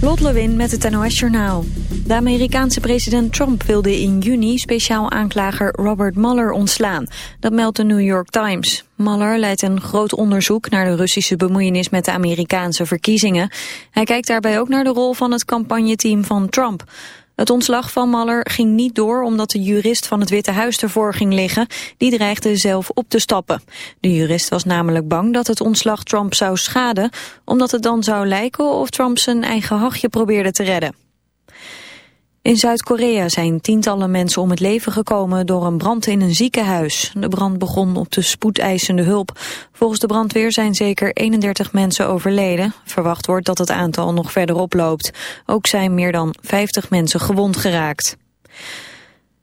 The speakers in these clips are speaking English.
Lot Lewin met het NOS Journaal. De Amerikaanse president Trump wilde in juni speciaal aanklager Robert Mueller ontslaan. Dat meldt de New York Times. Mueller leidt een groot onderzoek naar de Russische bemoeienis met de Amerikaanse verkiezingen. Hij kijkt daarbij ook naar de rol van het campagneteam van Trump. Het ontslag van Mueller ging niet door omdat de jurist van het Witte Huis ervoor ging liggen. Die dreigde zelf op te stappen. De jurist was namelijk bang dat het ontslag Trump zou schaden... omdat het dan zou lijken of Trump zijn eigen hachje probeerde te redden. In Zuid-Korea zijn tientallen mensen om het leven gekomen door een brand in een ziekenhuis. De brand begon op de spoedeisende hulp. Volgens de brandweer zijn zeker 31 mensen overleden. Verwacht wordt dat het aantal nog verder oploopt. Ook zijn meer dan 50 mensen gewond geraakt.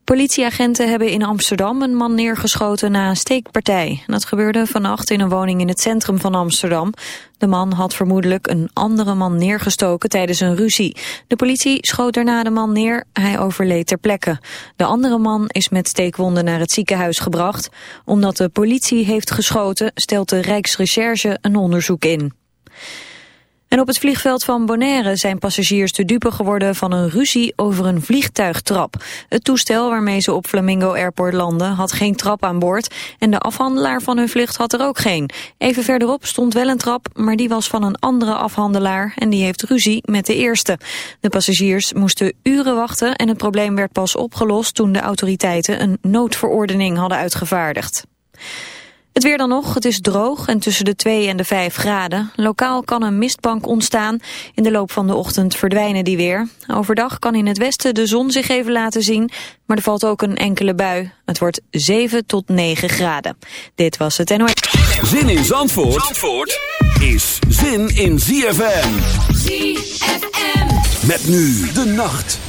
Politieagenten hebben in Amsterdam een man neergeschoten na een steekpartij. Dat gebeurde vannacht in een woning in het centrum van Amsterdam. De man had vermoedelijk een andere man neergestoken tijdens een ruzie. De politie schoot daarna de man neer, hij overleed ter plekke. De andere man is met steekwonden naar het ziekenhuis gebracht. Omdat de politie heeft geschoten, stelt de Rijksrecherche een onderzoek in. En op het vliegveld van Bonaire zijn passagiers te dupe geworden van een ruzie over een vliegtuigtrap. Het toestel waarmee ze op Flamingo Airport landden had geen trap aan boord en de afhandelaar van hun vlucht had er ook geen. Even verderop stond wel een trap, maar die was van een andere afhandelaar en die heeft ruzie met de eerste. De passagiers moesten uren wachten en het probleem werd pas opgelost toen de autoriteiten een noodverordening hadden uitgevaardigd. Het weer dan nog, het is droog en tussen de 2 en de 5 graden. Lokaal kan een mistbank ontstaan. In de loop van de ochtend verdwijnen die weer. Overdag kan in het westen de zon zich even laten zien. Maar er valt ook een enkele bui. Het wordt 7 tot 9 graden. Dit was het NOS. Zin in Zandvoort, Zandvoort is zin in ZFM. ZFM. Met nu de nacht.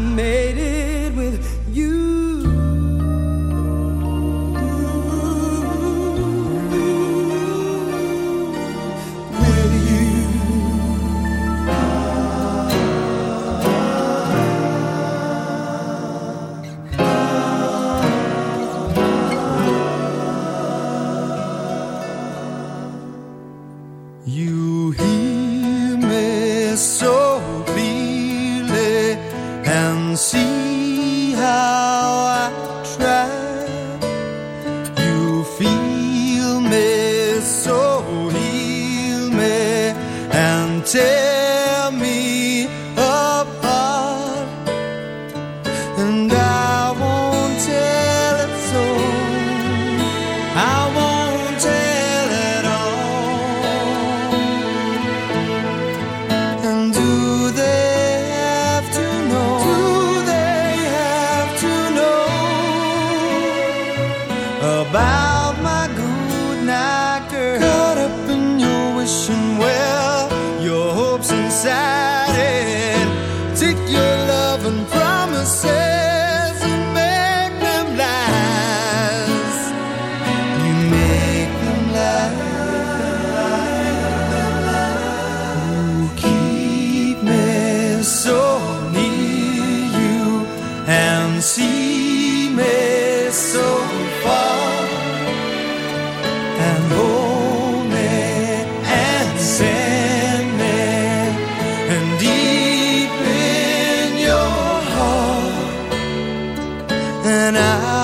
made it. And I.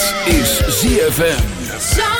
Dit is ZFM.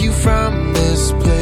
you from this place.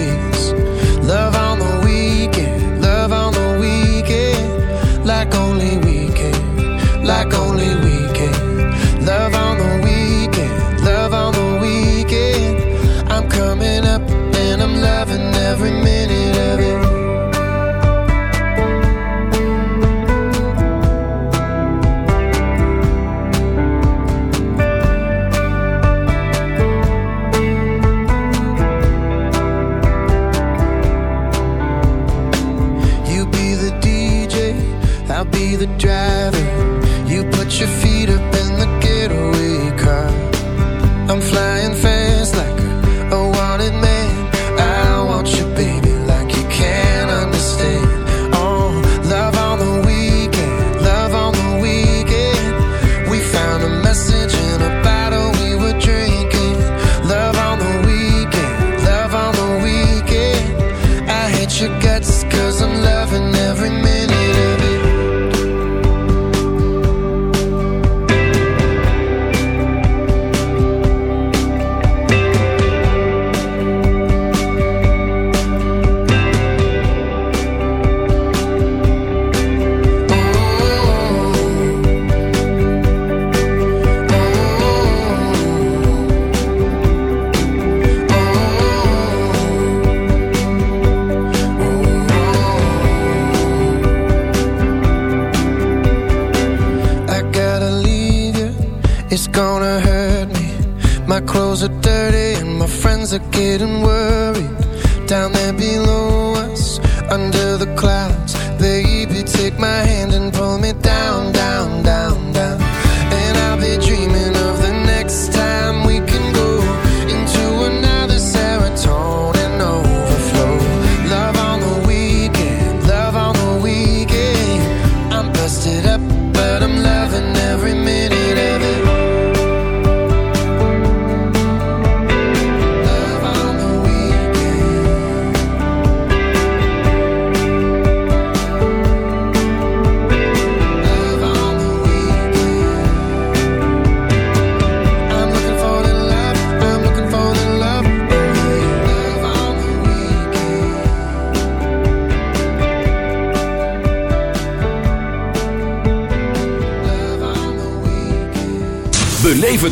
clouds. Baby, take my hand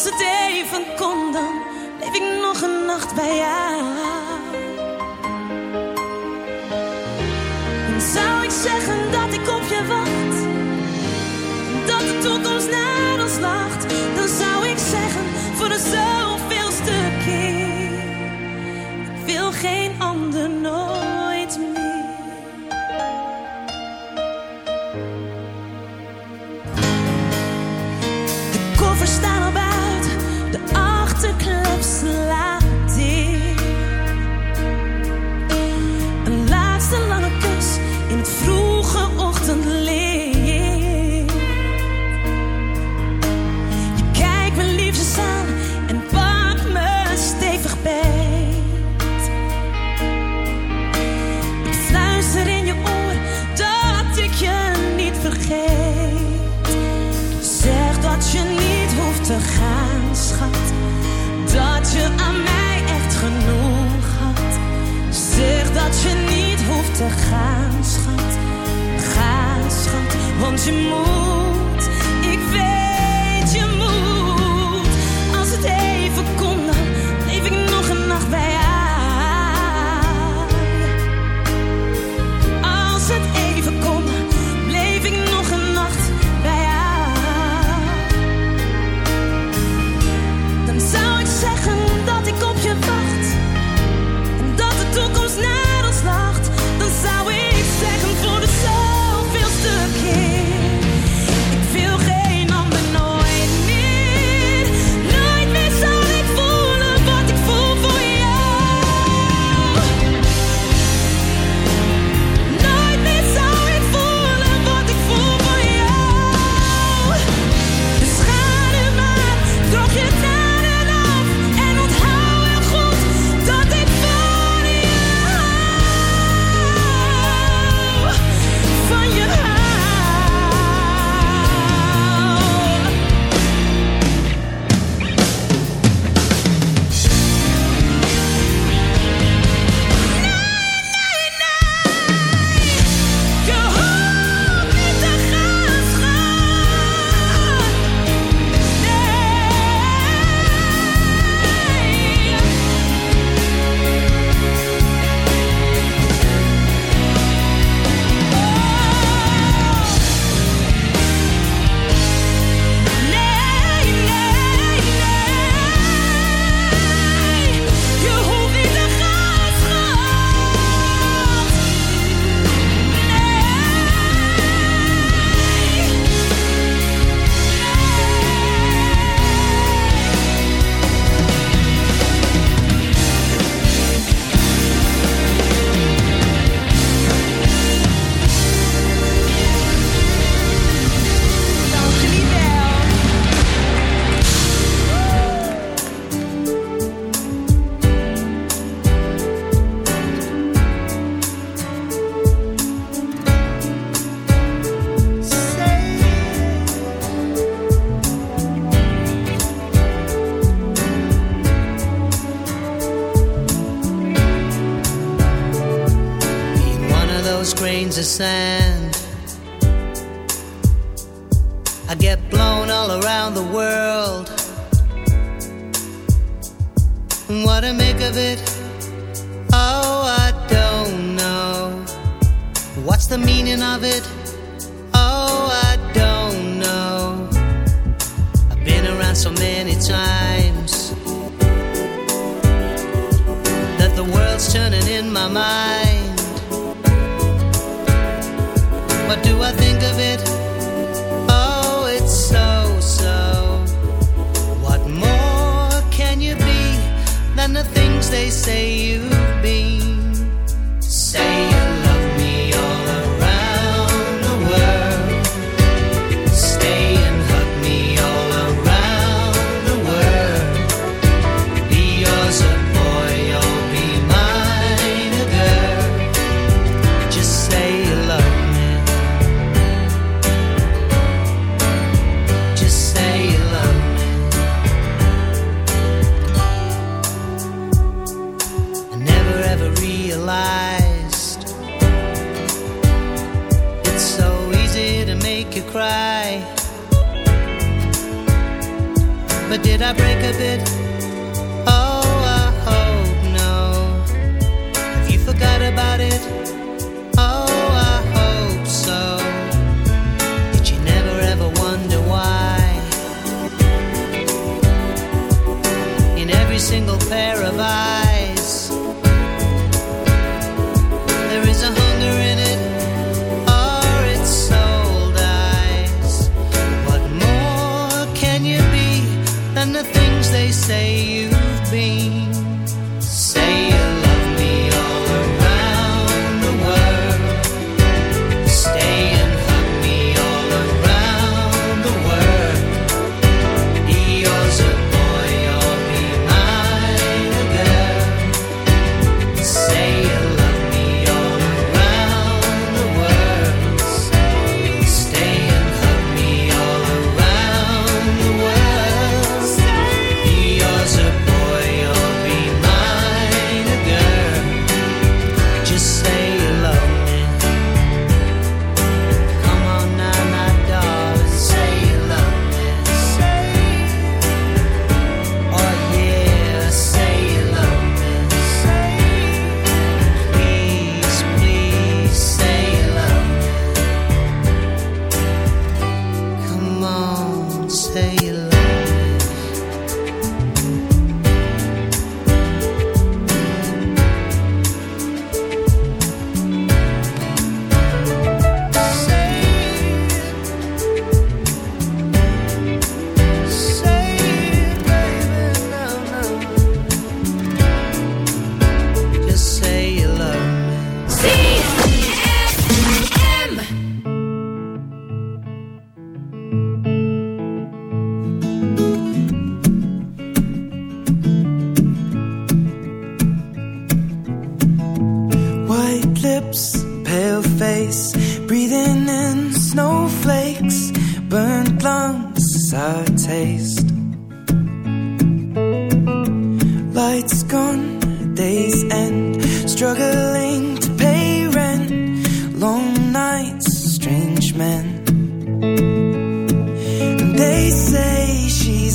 Als het even kon, dan bleef ik nog een nacht bij jou. Zou ik zeggen dat ik op je wacht, dat de toekomst naar ons lacht, dan zou ik zeggen voor de zoveelste keer: ik wil geen Một I get blown all around the world. What I make of it, oh, I don't know. What's the meaning of it, oh, I don't know. I've been around so many times that the world's turning in my mind. What do I think? say you live it.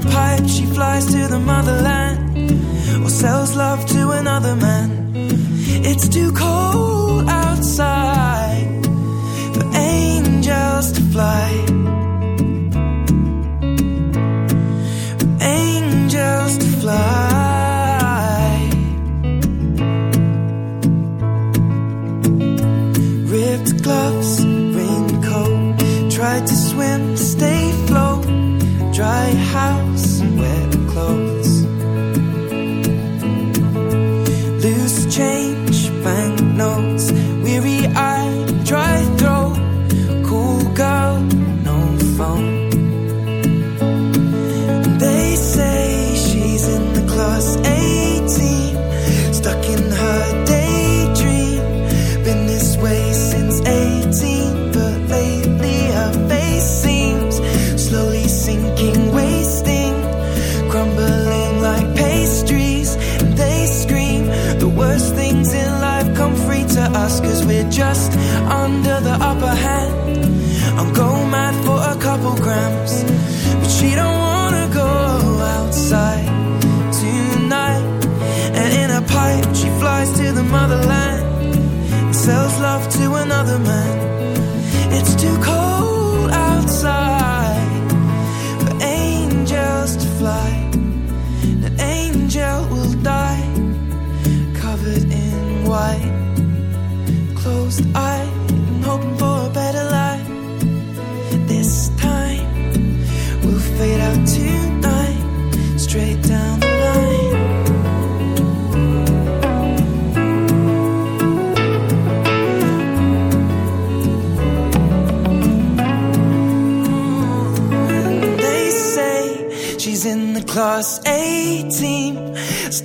pipe, she flies to the motherland or sells love to another man. It's too cold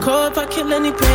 Core if I kill any pain.